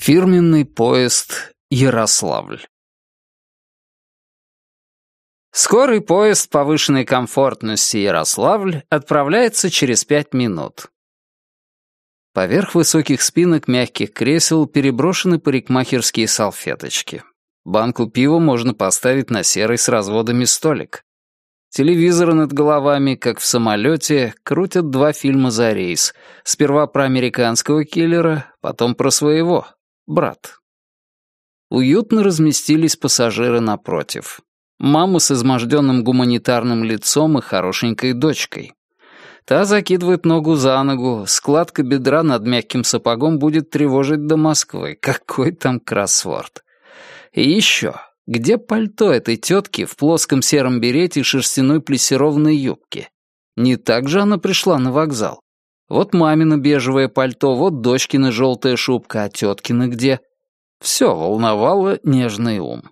Фирменный поезд Ярославль. Скорый поезд повышенной комфортности Ярославль отправляется через пять минут. Поверх высоких спинок мягких кресел переброшены парикмахерские салфеточки. Банку пива можно поставить на серый с разводами столик. Телевизоры над головами, как в самолете, крутят два фильма за рейс. Сперва про американского киллера, потом про своего, брат. Уютно разместились пассажиры напротив. Мама с изможденным гуманитарным лицом и хорошенькой дочкой. Та закидывает ногу за ногу, складка бедра над мягким сапогом будет тревожить до Москвы. Какой там кроссворд. И еще, где пальто этой тетки в плоском сером берете и шерстяной плессированной юбке? Не так же она пришла на вокзал. Вот мамина бежевое пальто, вот дочкина желтая шубка, а теткина где? Все волновало нежный ум.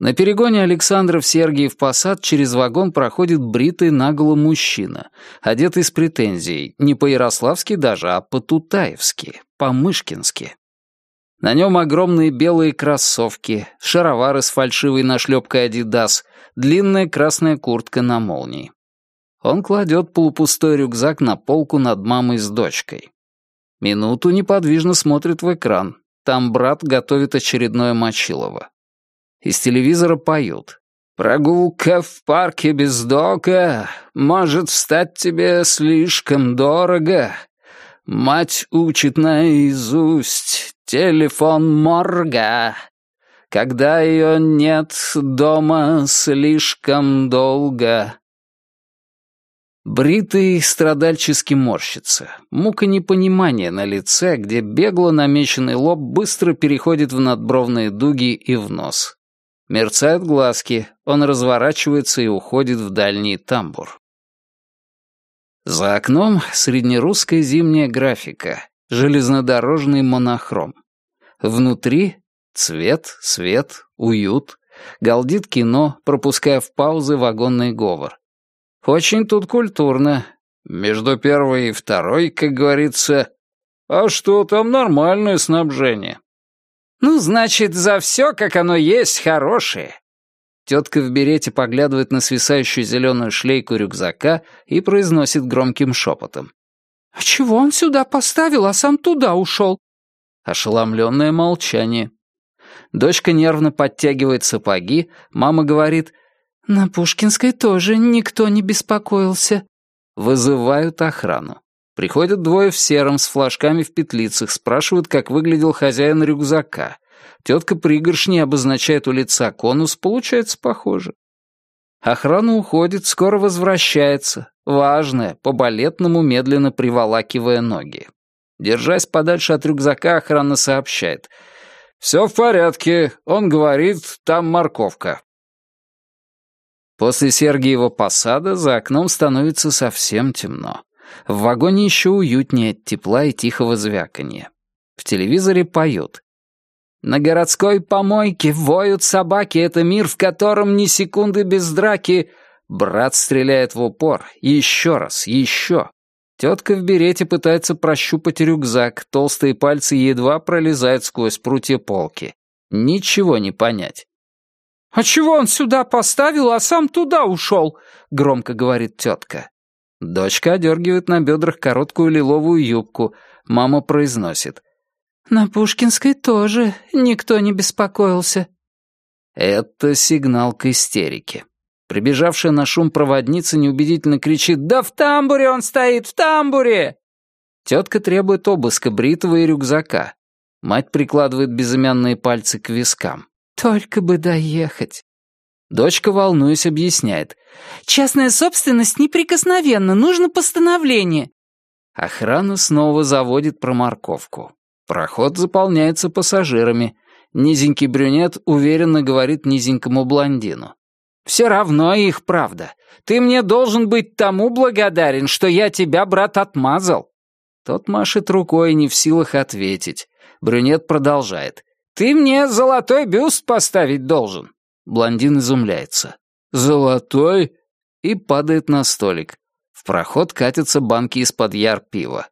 На перегоне Александров-Сергиев Посад через вагон проходит бритый наголо мужчина, одетый с претензией, не по-ярославски даже, а по-тутаевски, по-мышкински. На нем огромные белые кроссовки, шаровары с фальшивой нашлепкой «Адидас», длинная красная куртка на молнии. Он кладет полупустой рюкзак на полку над мамой с дочкой. Минуту неподвижно смотрит в экран. Там брат готовит очередное мочилово. Из телевизора поют. «Прогулка в парке без дока может стать тебе слишком дорого. Мать учит наизусть телефон морга. Когда ее нет дома слишком долго, Бритый страдальчески морщится. Мука непонимания на лице, где бегло намеченный лоб быстро переходит в надбровные дуги и в нос. Мерцают глазки, он разворачивается и уходит в дальний тамбур. За окном среднерусская зимняя графика, железнодорожный монохром. Внутри цвет, свет, уют, галдит кино, пропуская в паузы вагонный говор. Очень тут культурно. Между первой и второй, как говорится. А что, там нормальное снабжение. Ну, значит, за все, как оно есть, хорошее. Тетка в берете поглядывает на свисающую зеленую шлейку рюкзака и произносит громким шепотом. «А чего он сюда поставил, а сам туда ушел?» Ошеломленное молчание. Дочка нервно подтягивает сапоги, мама говорит «На Пушкинской тоже никто не беспокоился». Вызывают охрану. Приходят двое в сером с флажками в петлицах, спрашивают, как выглядел хозяин рюкзака. Тетка пригоршни обозначает у лица конус, получается похоже. Охрана уходит, скоро возвращается. Важная, по-балетному медленно приволакивая ноги. Держась подальше от рюкзака, охрана сообщает. «Все в порядке. Он говорит, там морковка. После Сергиева посада за окном становится совсем темно. В вагоне еще уютнее от тепла и тихого звяканья. В телевизоре поют. «На городской помойке воют собаки, это мир, в котором ни секунды без драки». Брат стреляет в упор. Еще раз, еще. Тетка в берете пытается прощупать рюкзак, толстые пальцы едва пролезают сквозь прутья полки. Ничего не понять. «А чего он сюда поставил, а сам туда ушел?» — громко говорит тетка. Дочка одергивает на бедрах короткую лиловую юбку. Мама произносит. «На Пушкинской тоже никто не беспокоился». Это сигнал к истерике. Прибежавшая на шум проводница неубедительно кричит «Да в тамбуре он стоит, в тамбуре!» Тетка требует обыска бритого и рюкзака. Мать прикладывает безымянные пальцы к вискам. Только бы доехать. Дочка, волнуясь, объясняет. «Частная собственность неприкосновенна, нужно постановление». Охрана снова заводит проморковку. Проход заполняется пассажирами. Низенький брюнет уверенно говорит низенькому блондину. «Все равно их правда. Ты мне должен быть тому благодарен, что я тебя, брат, отмазал». Тот машет рукой, не в силах ответить. Брюнет продолжает. «Ты мне золотой бюст поставить должен». Блондин изумляется. «Золотой?» И падает на столик. В проход катятся банки из-под яр пива.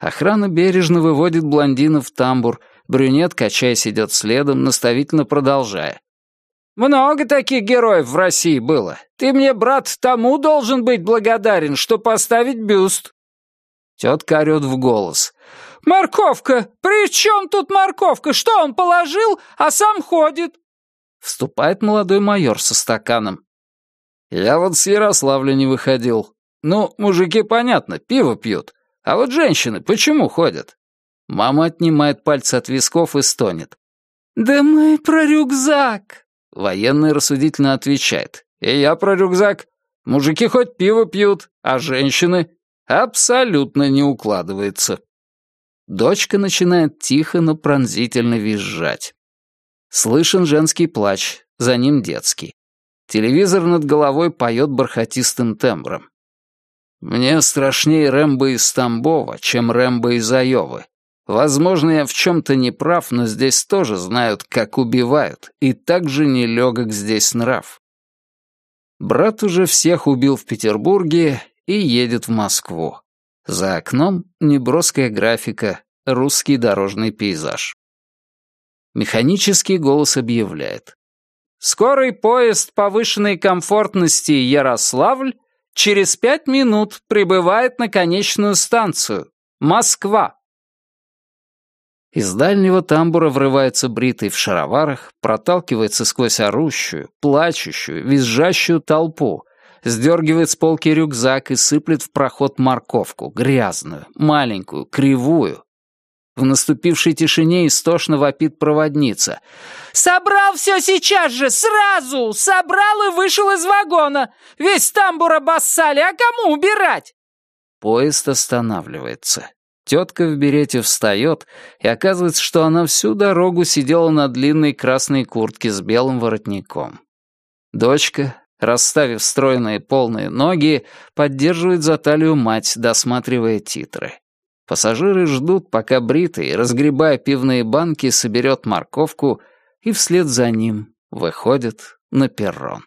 Охрана бережно выводит блондина в тамбур, брюнет, качаясь, идет следом, наставительно продолжая. «Много таких героев в России было. Ты мне, брат, тому должен быть благодарен, что поставить бюст». Тетка орёт в голос. «Морковка! При чем тут морковка? Что он положил, а сам ходит?» Вступает молодой майор со стаканом. «Я вот с Ярославля не выходил. Ну, мужики, понятно, пиво пьют. А вот женщины почему ходят?» Мама отнимает пальцы от висков и стонет. «Да мы про рюкзак!» Военный рассудительно отвечает. «И я про рюкзак. Мужики хоть пиво пьют, а женщины...» Абсолютно не укладывается. Дочка начинает тихо, но пронзительно визжать. Слышен женский плач, за ним детский. Телевизор над головой поет бархатистым тембром. «Мне страшнее Рэмбо из Тамбова, чем Рэмбо из Айовы. Возможно, я в чем-то не прав, но здесь тоже знают, как убивают, и так же нелегок здесь нрав. Брат уже всех убил в Петербурге и едет в Москву. За окном неброская графика, русский дорожный пейзаж. Механический голос объявляет. «Скорый поезд повышенной комфортности Ярославль через пять минут прибывает на конечную станцию. Москва». Из дальнего тамбура врывается бритый в шароварах, проталкивается сквозь орущую, плачущую, визжащую толпу, сдергивает с полки рюкзак и сыплет в проход морковку, грязную, маленькую, кривую. В наступившей тишине истошно вопит проводница. «Собрал все сейчас же, сразу! Собрал и вышел из вагона! Весь тамбур обоссали, а кому убирать?» Поезд останавливается. Тетка в берете встает, и оказывается, что она всю дорогу сидела на длинной красной куртке с белым воротником. Дочка, расставив стройные полные ноги, поддерживает за талию мать, досматривая титры. Пассажиры ждут, пока бритый, разгребая пивные банки, соберет морковку и вслед за ним выходит на перрон.